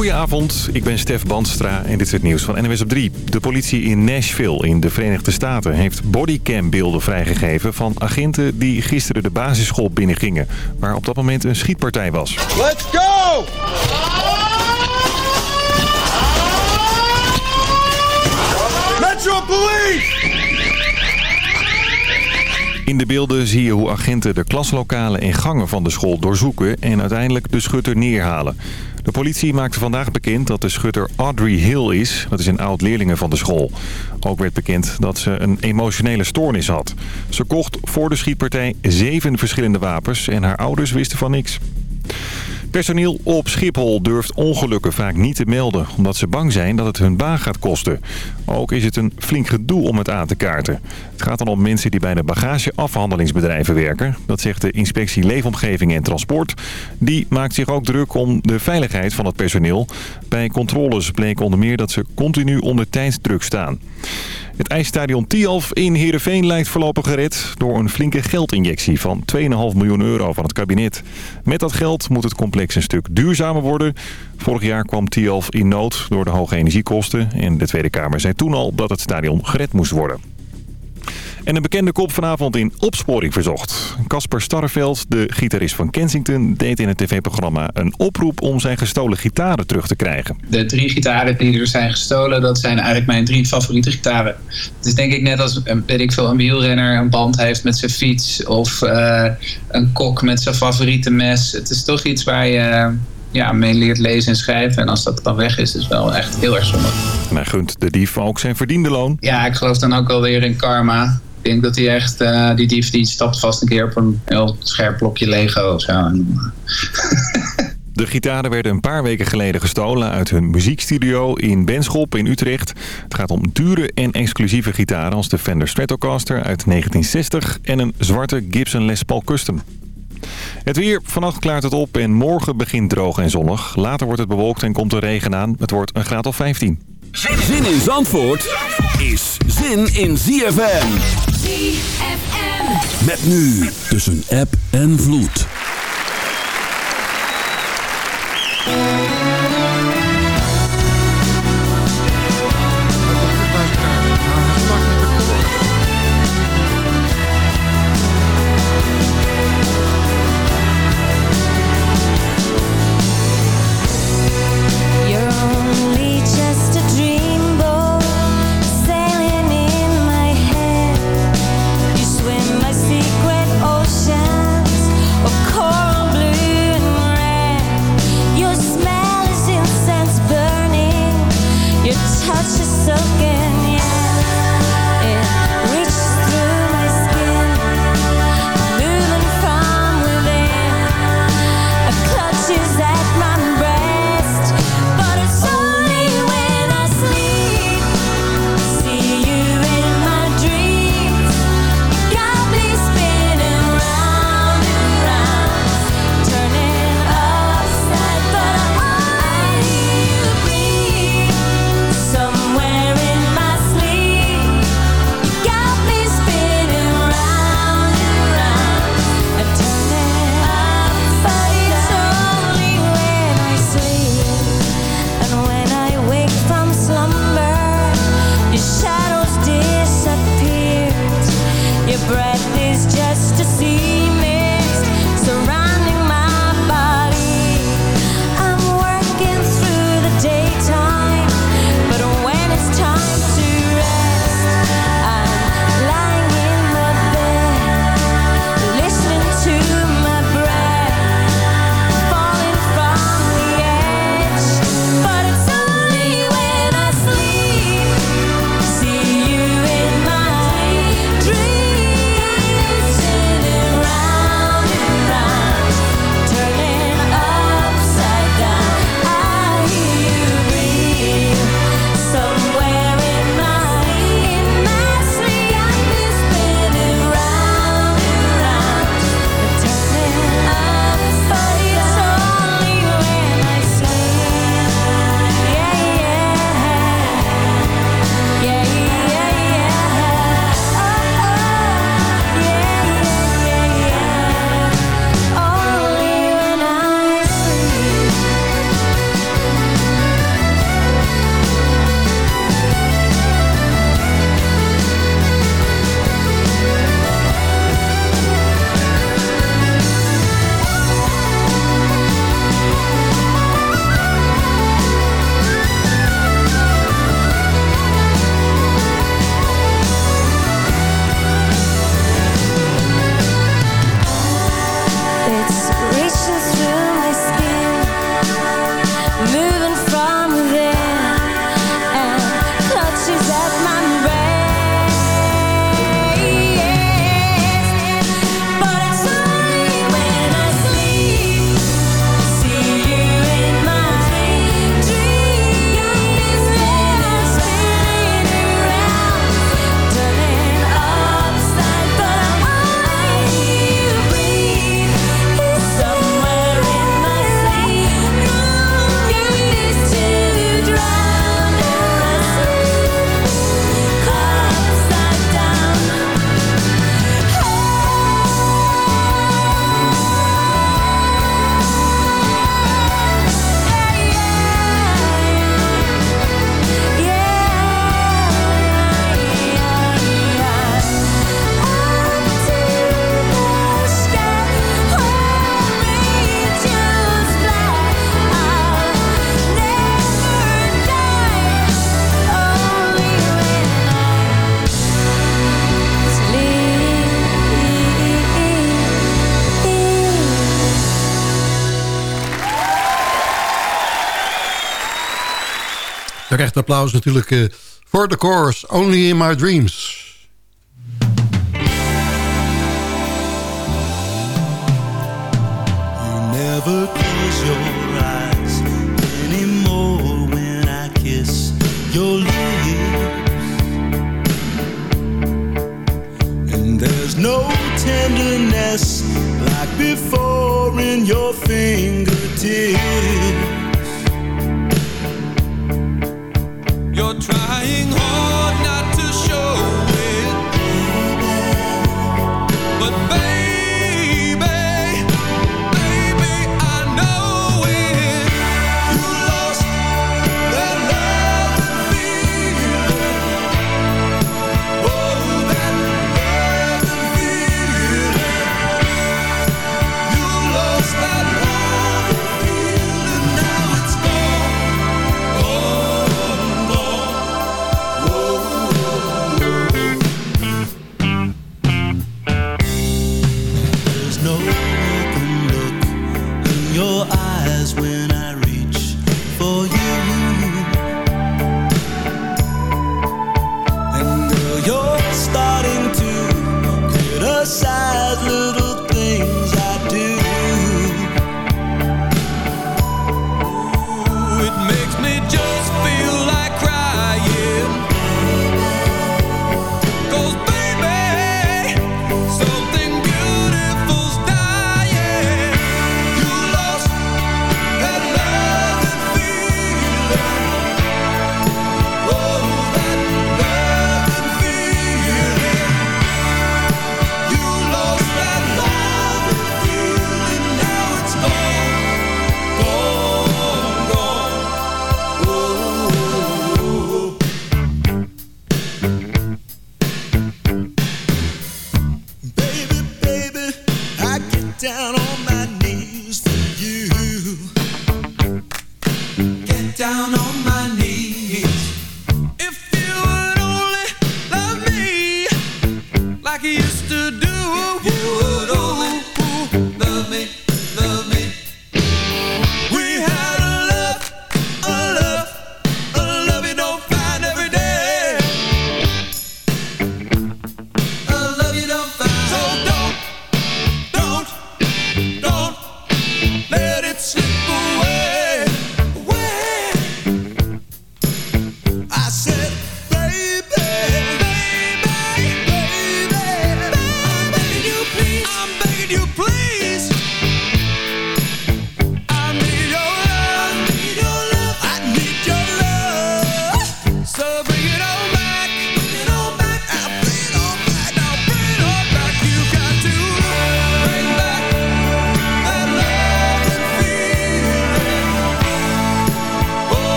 Goedenavond, ik ben Stef Bandstra en dit is het nieuws van NWS op 3. De politie in Nashville in de Verenigde Staten heeft bodycam-beelden vrijgegeven... van agenten die gisteren de basisschool binnengingen... waar op dat moment een schietpartij was. Let's go! Metro Police! In de beelden zie je hoe agenten de klaslokalen en gangen van de school doorzoeken... en uiteindelijk de schutter neerhalen. De politie maakte vandaag bekend dat de schutter Audrey Hill is. Dat is een oud-leerlinge van de school. Ook werd bekend dat ze een emotionele stoornis had. Ze kocht voor de schietpartij zeven verschillende wapens en haar ouders wisten van niks. Personeel op Schiphol durft ongelukken vaak niet te melden... omdat ze bang zijn dat het hun baan gaat kosten. Ook is het een flink gedoe om het aan te kaarten. Het gaat dan om mensen die bij de bagageafhandelingsbedrijven werken. Dat zegt de inspectie Leefomgeving en Transport. Die maakt zich ook druk om de veiligheid van het personeel. Bij controles bleek onder meer dat ze continu onder tijdsdruk staan. Het ijsstadion Tialf in Heerenveen lijkt voorlopig gered... door een flinke geldinjectie van 2,5 miljoen euro van het kabinet. Met dat geld moet het complex een stuk duurzamer worden. Vorig jaar kwam Tialf in nood door de hoge energiekosten... en de Tweede Kamer zei toen al dat het stadion gered moest worden. En een bekende kop vanavond in Opsporing Verzocht. Casper Starreveld, de gitarist van Kensington, deed in het tv-programma een oproep om zijn gestolen gitaren terug te krijgen. De drie gitaren die er zijn gestolen, dat zijn eigenlijk mijn drie favoriete gitaren. Het is denk ik net als, weet ik veel, een wielrenner een band heeft met zijn fiets of uh, een kok met zijn favoriete mes. Het is toch iets waar je ja, mee leert lezen en schrijven. En als dat dan weg is, is het wel echt heel erg zonde. En hij gunt de dief ook zijn verdiende loon. Ja, ik geloof dan ook wel weer in karma. Ik denk dat hij echt, uh, die dief die stapt vast een keer op een heel scherp blokje Lego of zo. De gitaren werden een paar weken geleden gestolen uit hun muziekstudio in Benschop in Utrecht. Het gaat om dure en exclusieve gitaren als de Fender Stratocaster uit 1960 en een zwarte Gibson Les Paul Custom. Het weer. Vannacht klaart het op en morgen begint droog en zonnig. Later wordt het bewolkt en komt er regen aan. Het wordt een graad of 15. Zin in Zandvoort is zin in ZFM. ZFM. Met nu tussen app en vloed. applaus natuurlijk eh, voor The course Only in My Dreams.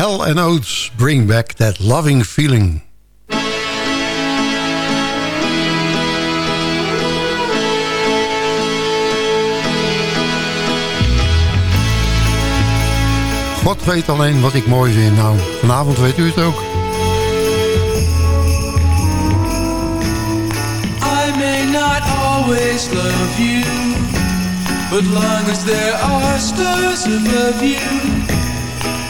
Hell and Oats Bring Back That Loving Feeling. God weet alleen wat ik mooi vind. Nou, vanavond weet u het ook. I may not always love you But long as there are stars above you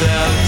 without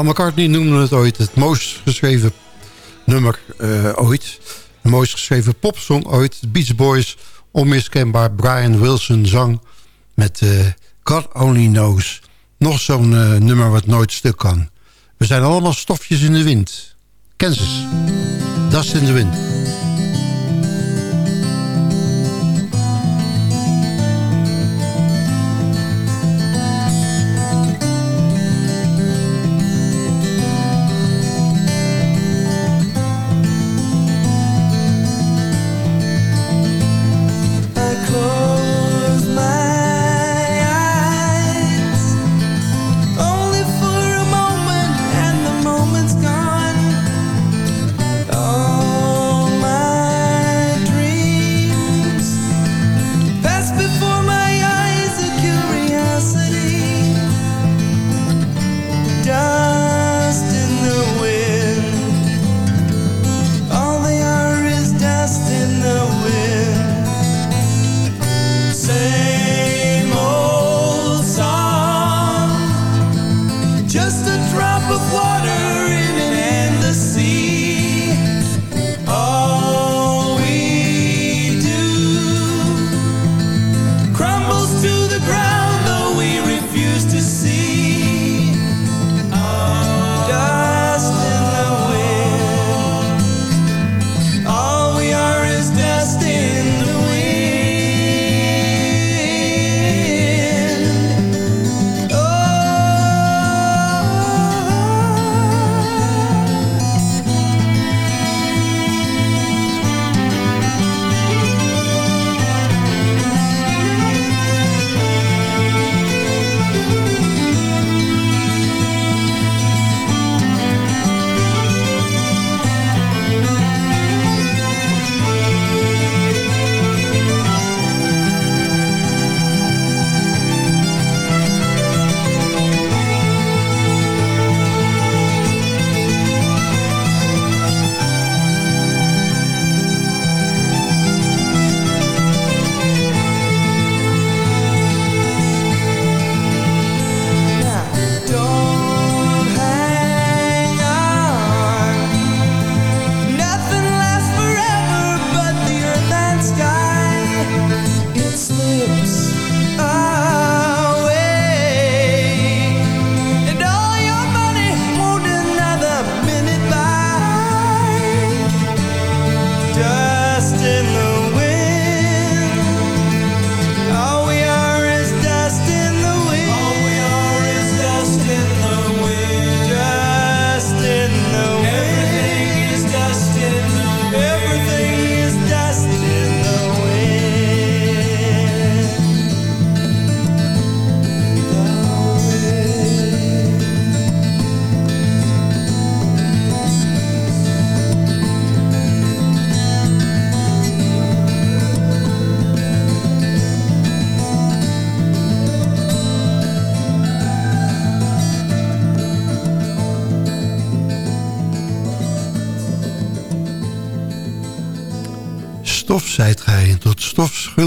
Paul McCartney noemde het ooit het mooist geschreven nummer eh, ooit. De mooist geschreven popsong ooit. Beach Boys, onmiskenbaar Brian Wilson zang met eh, God Only Knows. Nog zo'n eh, nummer wat nooit stuk kan. We zijn allemaal stofjes in de wind. Kansas, dust in de wind.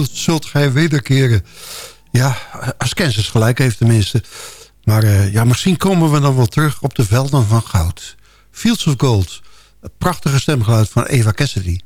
zult gij wederkeren. Ja, als Kansas gelijk heeft tenminste. Maar eh, ja, misschien komen we dan wel terug op de velden van goud. Fields of Gold. Het prachtige stemgeluid van Eva Cassidy.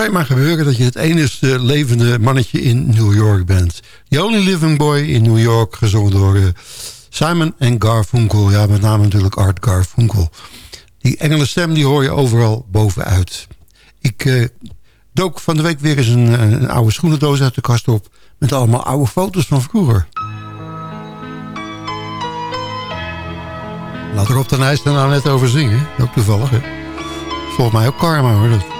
Zou je maar gebeuren dat je het enige levende mannetje in New York bent. The Only Living Boy in New York, gezongen door uh, Simon en Garfunkel. Ja, met name natuurlijk Art Garfunkel. Die engele stem die hoor je overal bovenuit. Ik uh, dook van de week weer eens een, een oude schoenendoos uit de kast op... met allemaal oude foto's van vroeger. Laat erop de Nijs er nou net over zingen. Ook toevallig, hè? Volgens mij ook karma, hoor.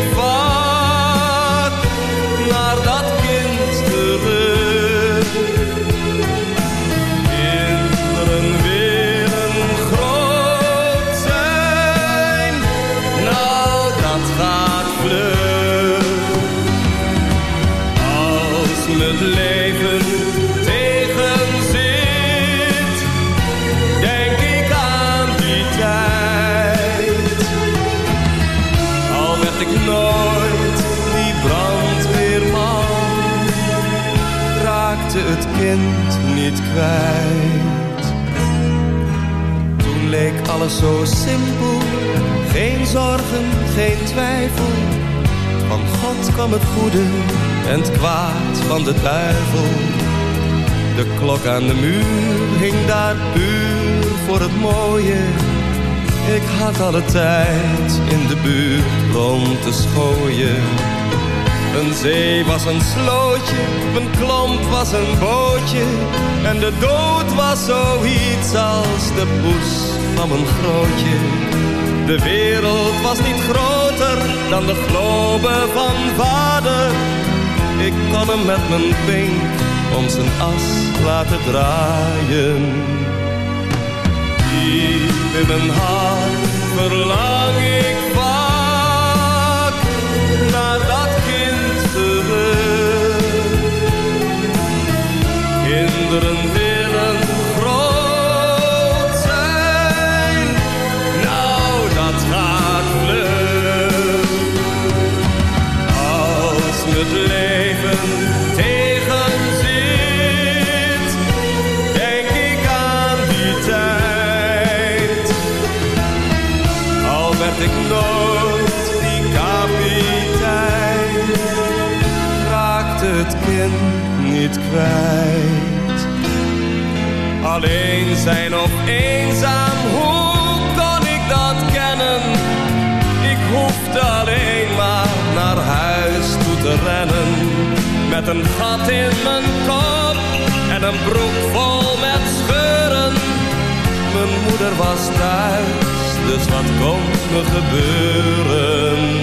van de duivel. De klok aan de muur hing daar puur voor het mooie. Ik had alle tijd in de buurt rond te schooien. Een zee was een slootje, een klomp was een bootje. En de dood was zoiets als de poes van mijn grootje. De wereld was niet groter dan de globe van vader. Ik kon hem met mijn pink om zijn as laten draaien. Diep in mijn hart verlang ik vaak naar dat kind terug. Kinderen ik nooit die kapitein, raakte het kind niet kwijt. Alleen zijn of eenzaam, hoe kon ik dat kennen? Ik hoefde alleen maar naar huis toe te rennen. Met een gat in mijn kop en een broek vol met scheuren. Mijn moeder was thuis, dus wat kon me gebeuren?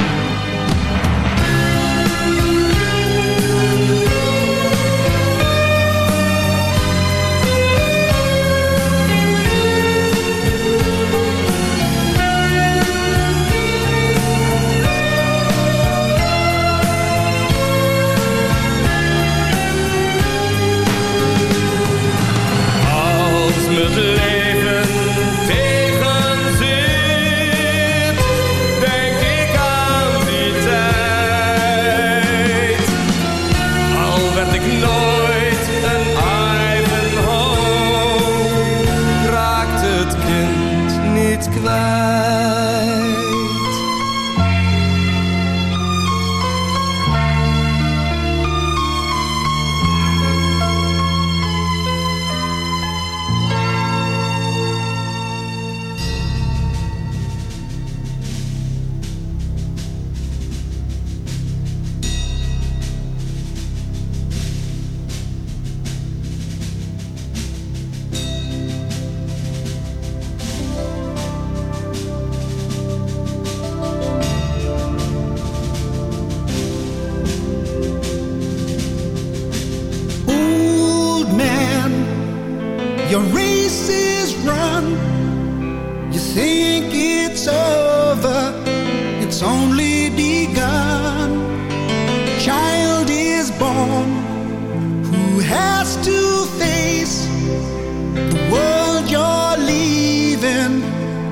Als me het Your race is run. You think it's over. It's only begun. A child is born who has to face the world you're leaving,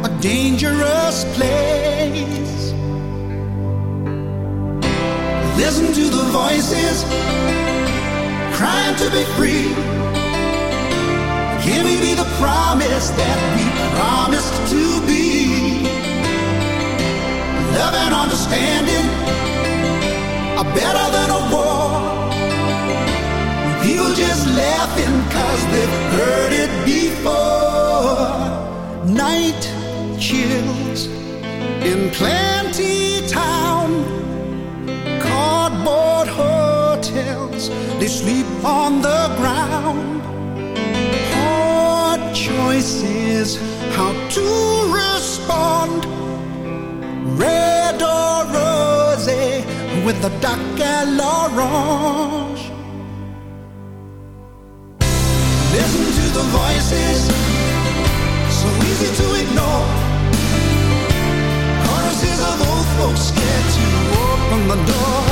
a dangerous place. Listen to the voices crying to be free we be the promise that we promised to be? Love and understanding are better than a war. People just laughing cause they've heard it before. Night chills in plenty town. Cardboard hotels, they sleep on the ground. Choices, how to respond. Red or rosy with the dark and l'orange. Listen to the voices, so easy to ignore. Choruses of old folks scared to open the door.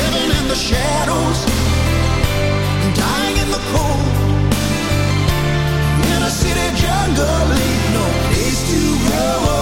Living in the shadows, dying in the cold. City jungle, ain't no place to grow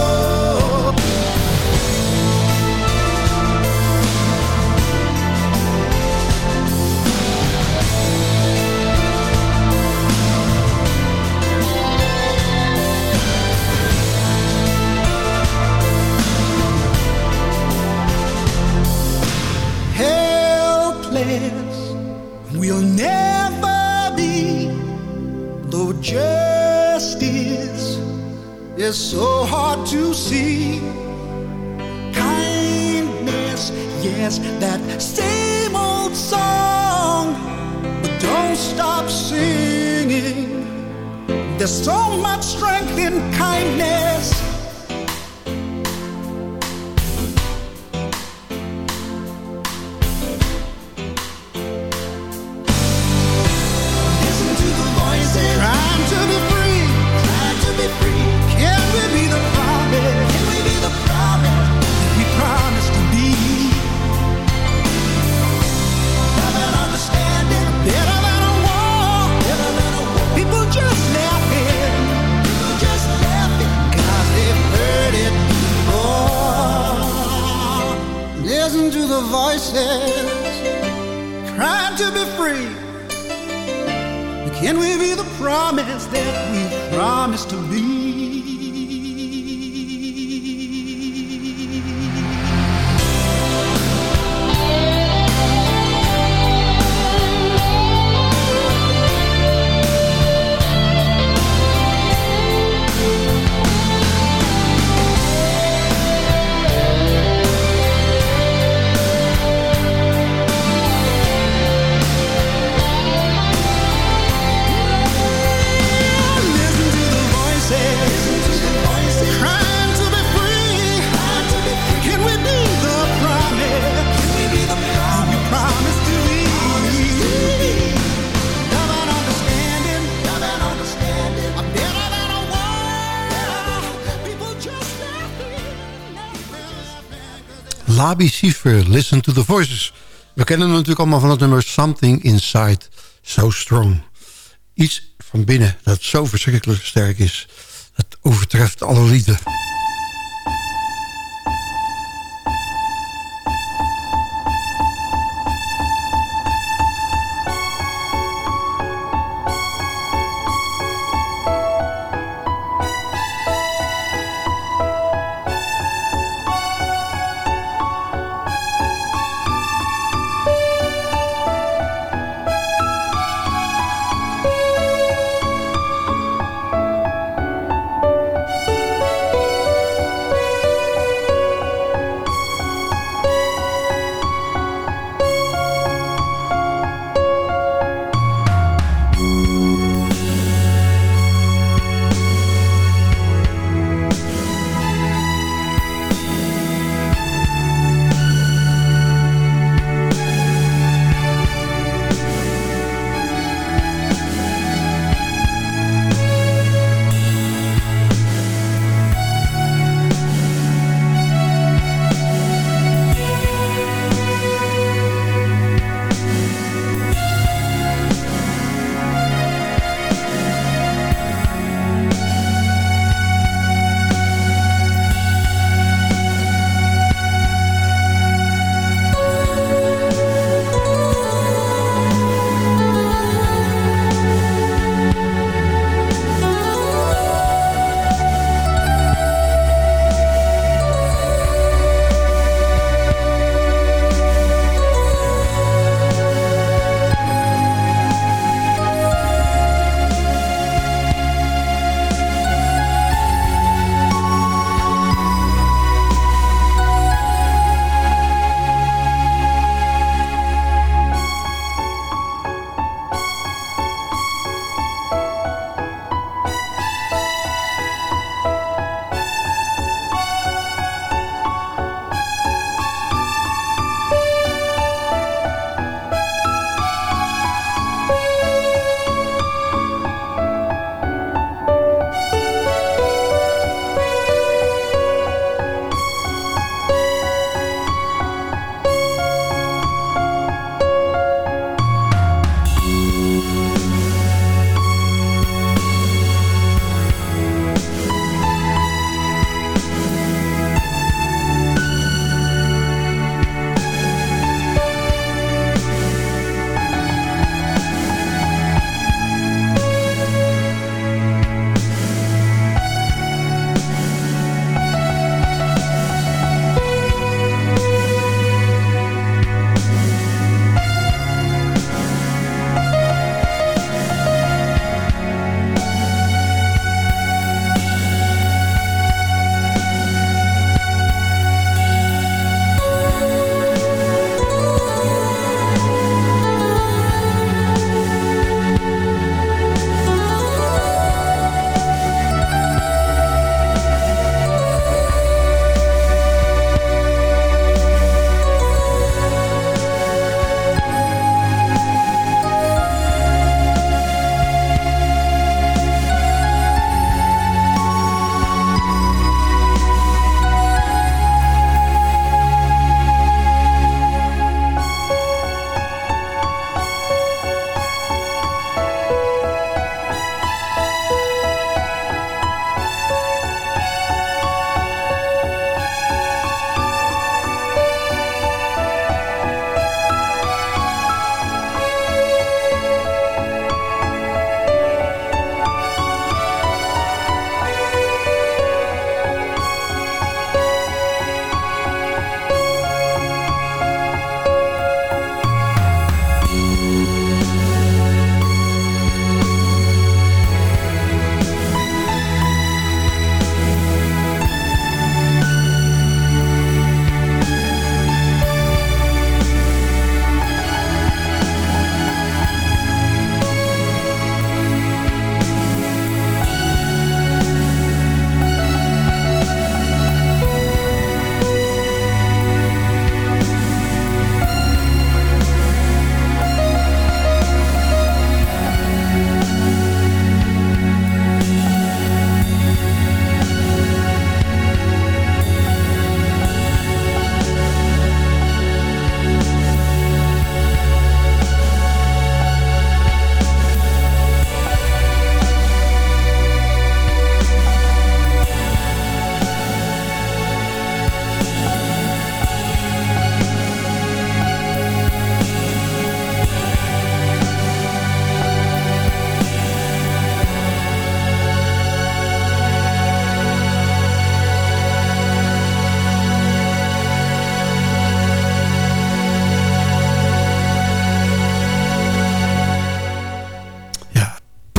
is so hard to see. Kindness yes that same old song. But don't stop singing. There's so much strength in kindness Labi Schiefer, Listen to the Voices. We kennen hem natuurlijk allemaal van het nummer Something Inside So Strong. Iets van binnen dat zo verschrikkelijk sterk is. Het overtreft alle lieden.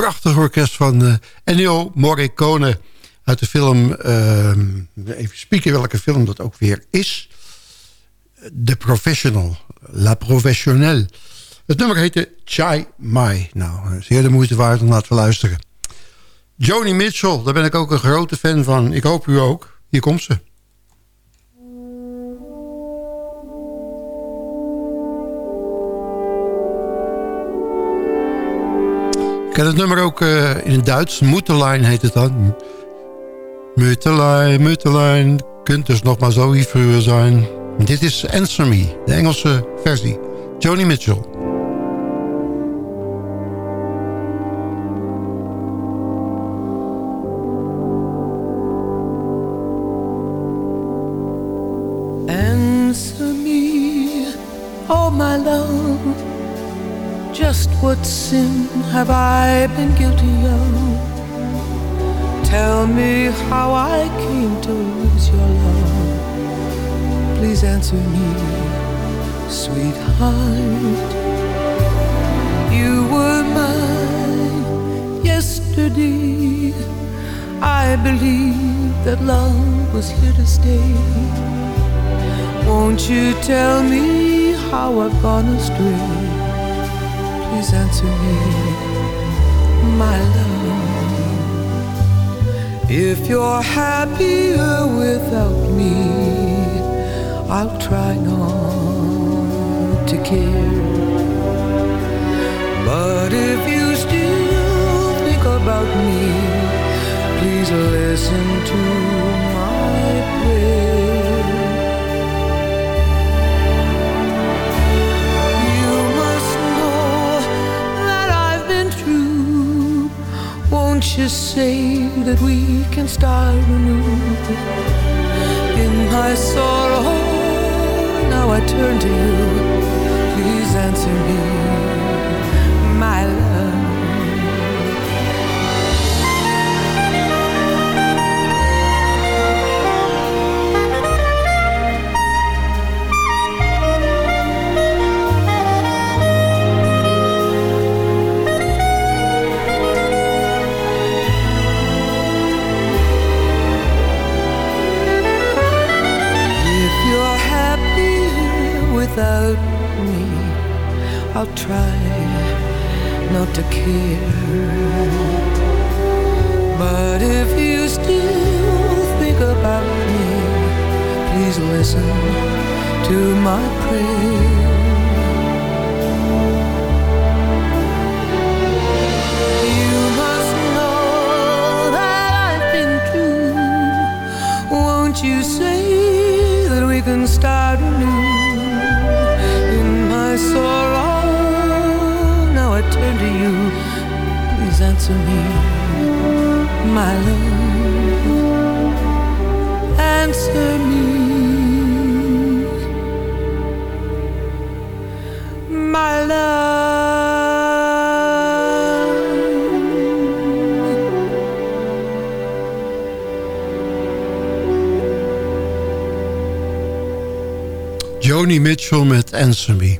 Prachtig orkest van uh, Ennio Morricone... uit de film, uh, even spieken welke film dat ook weer is... The Professional, La Professionnelle. Het nummer heette Chai Mai. Nou, zeer de moeite waard om naar te luisteren. Joni Mitchell, daar ben ik ook een grote fan van. Ik hoop u ook. Hier komt ze. Ken het nummer ook uh, in het Duits. Moeterlijn heet het dan. Mutterlijn, Mutterlijn. Kunt dus nog maar zo vroeger zijn. Dit is Answer Me, de Engelse versie. Joni Mitchell. Have I been guilty of? Tell me how I came to lose your love. Please answer me, sweetheart. You were mine yesterday. I believe that love was here to stay. Won't you tell me how I've gone astray? please answer me, my love. If you're happier without me, I'll try not to care. But if you still think about me, please listen to my can start anew? In my sorrow, now I turn to you. Please answer me, Joni Mitchell met Me.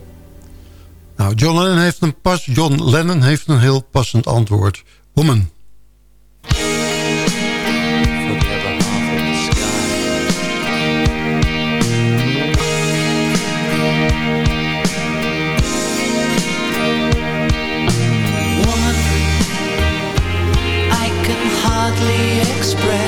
Nou, John Lennon heeft een, pas, John Lennon heeft een heel passend antwoord. Woman. Express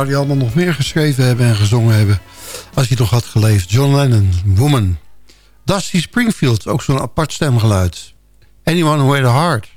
zou hij allemaal nog meer geschreven hebben en gezongen hebben... als hij nog had geleefd. John Lennon, Woman. Dusty Springfield, ook zo'n apart stemgeluid. Anyone who had a heart.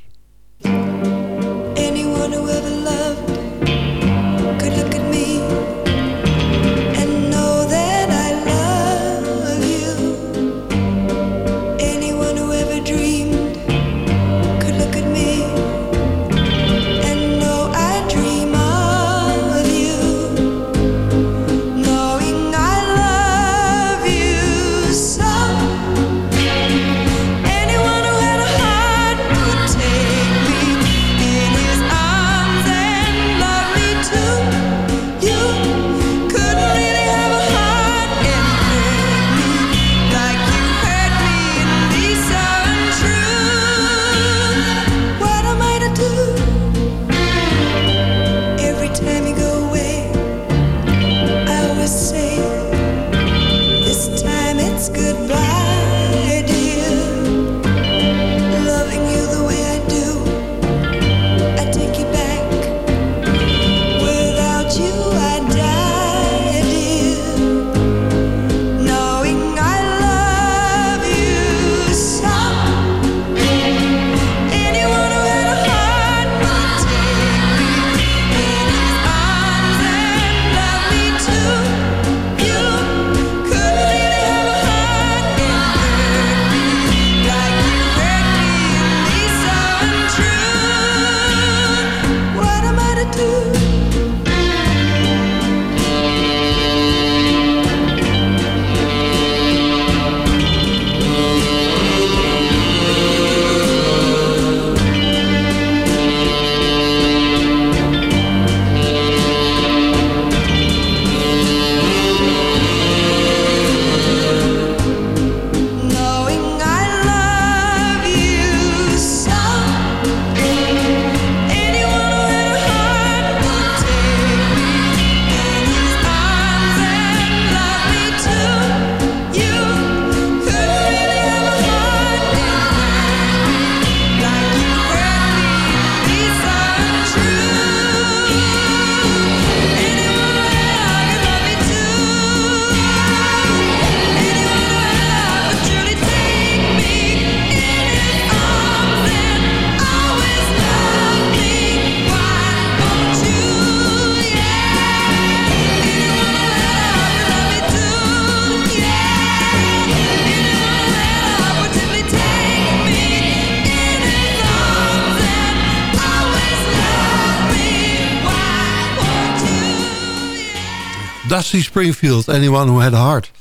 Dusty Springfield, Anyone Who Had a Heart.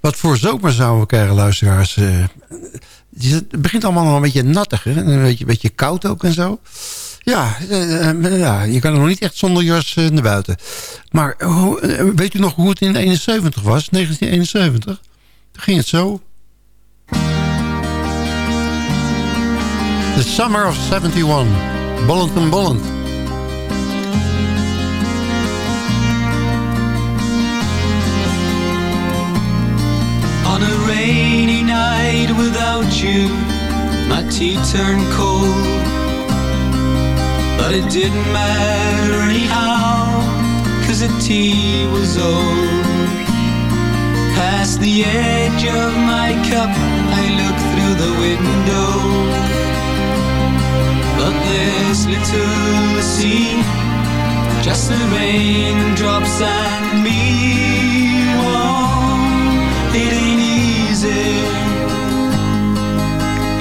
Wat voor zomer zouden we krijgen, luisteraars. Eh, het begint allemaal nog een beetje nattig, hè? Een beetje, beetje koud ook en zo. Ja, eh, eh, ja, je kan er nog niet echt zonder jas naar buiten. Maar eh, weet u nog hoe het in 71 was? 1971? Toen ging het zo. The Summer of 71. Bolland en Bolland. On a rainy night without you, my tea turned cold. But it didn't matter anyhow, cause the tea was old. Past the edge of my cup, I look through the window. But there's little see, just the raindrops and me.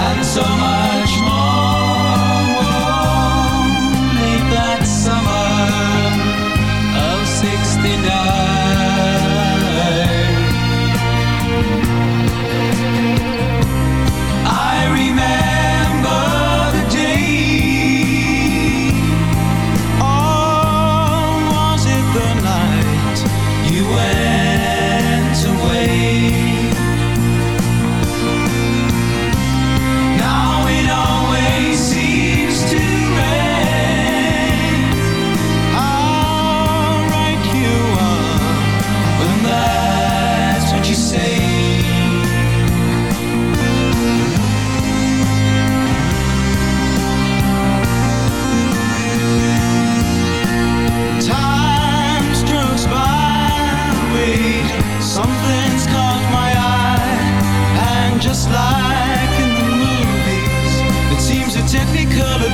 and so much more. Late that summer of '69.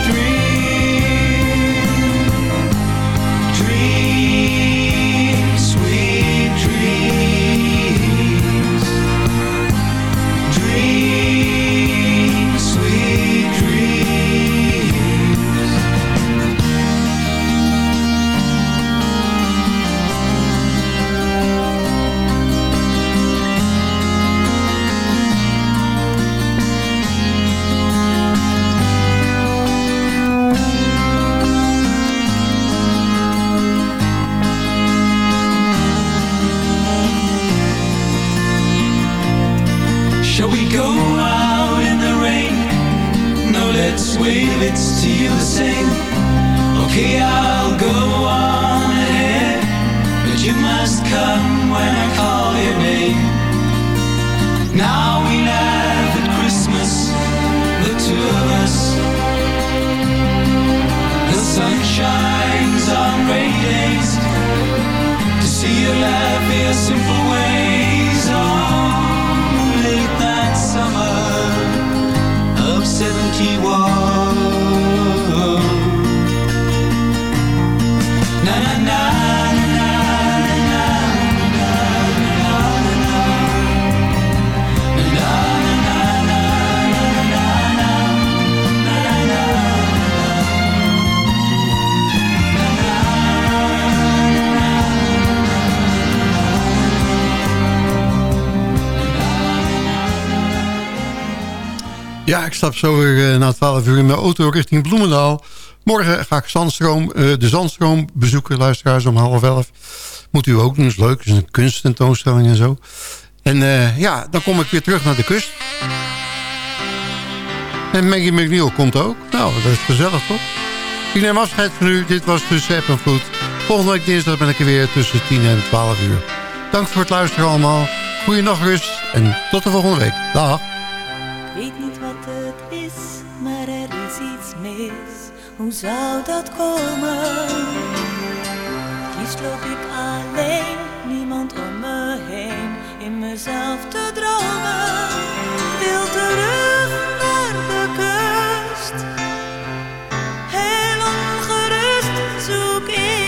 Dream. Stap zo weer eh, na 12 uur in mijn auto richting Bloemendaal. Morgen ga ik Zandstroom, eh, de Zandstroom bezoeken, luisteraars, om half elf. Moet u ook doen, is leuk. Het is een kunsttentoonstelling en zo. En eh, ja, dan kom ik weer terug naar de kust. En Maggie McNeil komt ook. Nou, dat is gezellig, toch? Ik neem afscheid van u. Dit was App en Vloed. Volgende week dinsdag ben ik er weer tussen 10 en 12 uur. Dank voor het luisteren allemaal. Goeie nachtrust en tot de volgende week. Dag. Is, maar er is iets mis. Hoe zou dat komen? Liefst loop ik alleen, niemand om me heen. In mezelf te dromen. Wil terug naar de kust. Heel ongerust zoek ik